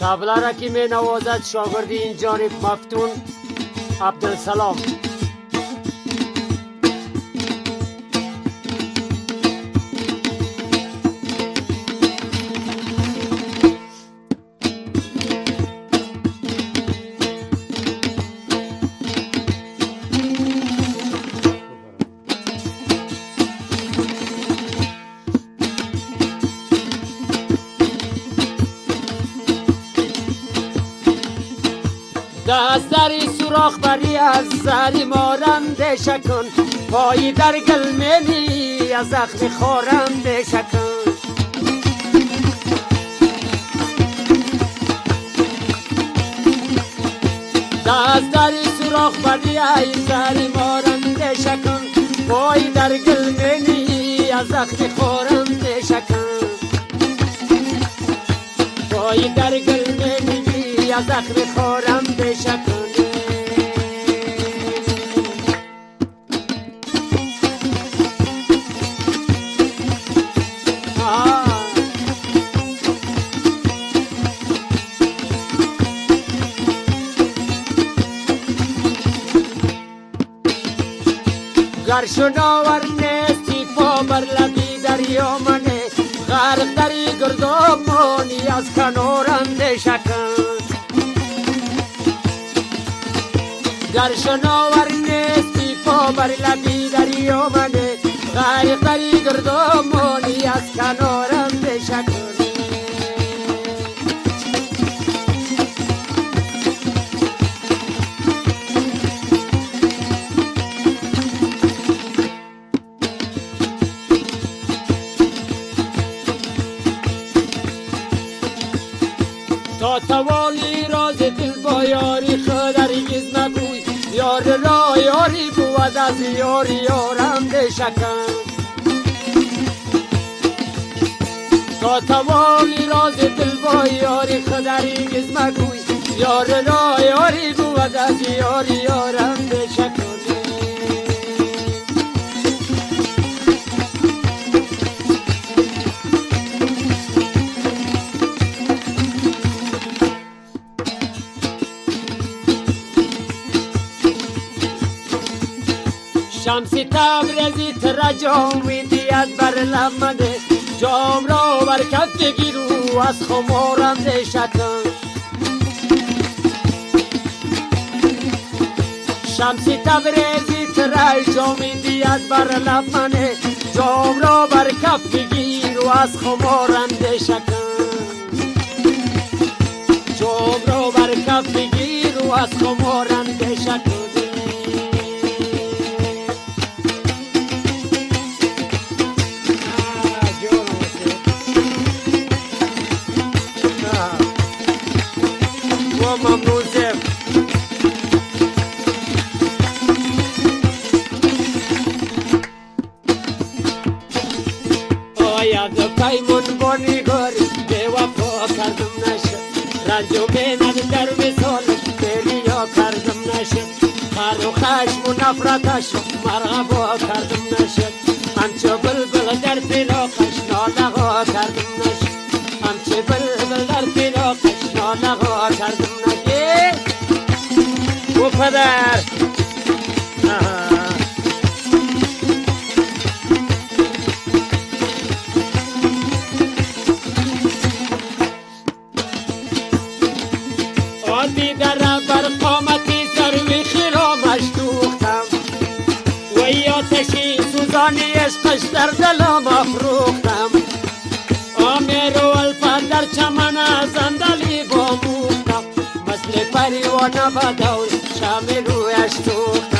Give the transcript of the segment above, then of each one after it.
تبله را که می نوازد شاگردی این جانب مفتون عبدالسلام. دست دری سوراخ بری از زری مارنده شکن. پایی در گلمنی از زخم خورنده شکن. دست دری سوراخ بری از زری مارنده شکن. پایی در گلمنی از زخم خورنده شکن. پایی در گلمنی از زخم گر شناور نیستی پا بر لبی دریا منه. غرق دری گردامانی از کنارنده شکن گر شناور نیستی پا بر لبی دری آمده غریق دری گردامانی از توالی راز دل با یاری خود هرگز نگوی. یار را یاری بود از یاری یارم بشکن تا توالی راز دل با یاری خود هرگز مگوی یار را یاری بود از یاری شمسی تبرزی تر جامی دیت بر لمده جام را بر کف گیرو از خمارنده شکن شمسی تبرزی تر جامی دیت بر لمده جام را بر کف گیرو از خمارنده شکن جام را بر کف گیرو از خمارنده پیمون بانی گاری به وفا کردم نشد رنج و بینت در مثال بریا کردم نشد خر و خشم و نفرتش مرغبا کردم نشد همچه بلبل در فلاقش نالغا کردم نشد همچه بلبل در فلاقش نالغا کردم نشد و پدر آدی در بر قامتی سروی خیرامش دوختم. و یا تشی سوزانی عشقش در دلم افروختم. آمیر و الفا در چمن زندلی باموختم. مثل پریوانه بدور شام رویش دوختم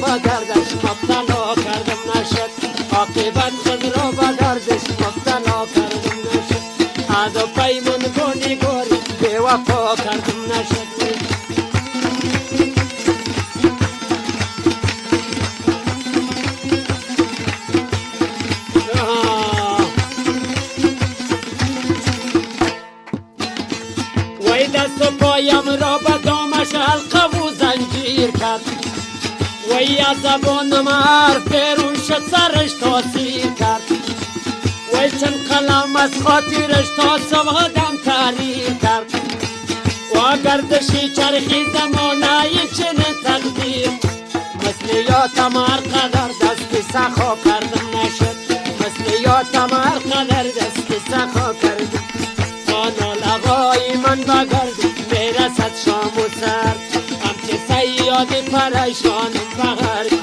با دردش مبتلا کردم نشد عاقبت خود را با دردش مبتلا کردم نشد از پیمون گونی گوری به وفا کردم نشد دست و پایم را به دامش حلقه و زنجیر از زبانم حرف شد سرش تاثیر کرد وی چند قلم از خاطرش تا سوادم تحریر کرد و گردشی چرخی زمانه چنین تقدیر مثل یادم هر قدر دست سخا کردم نشد مثل یادم هر قدر دست سخا کردم خانال لغای من بگرد می‌رسد شام و سر Lord, the paradise on fire.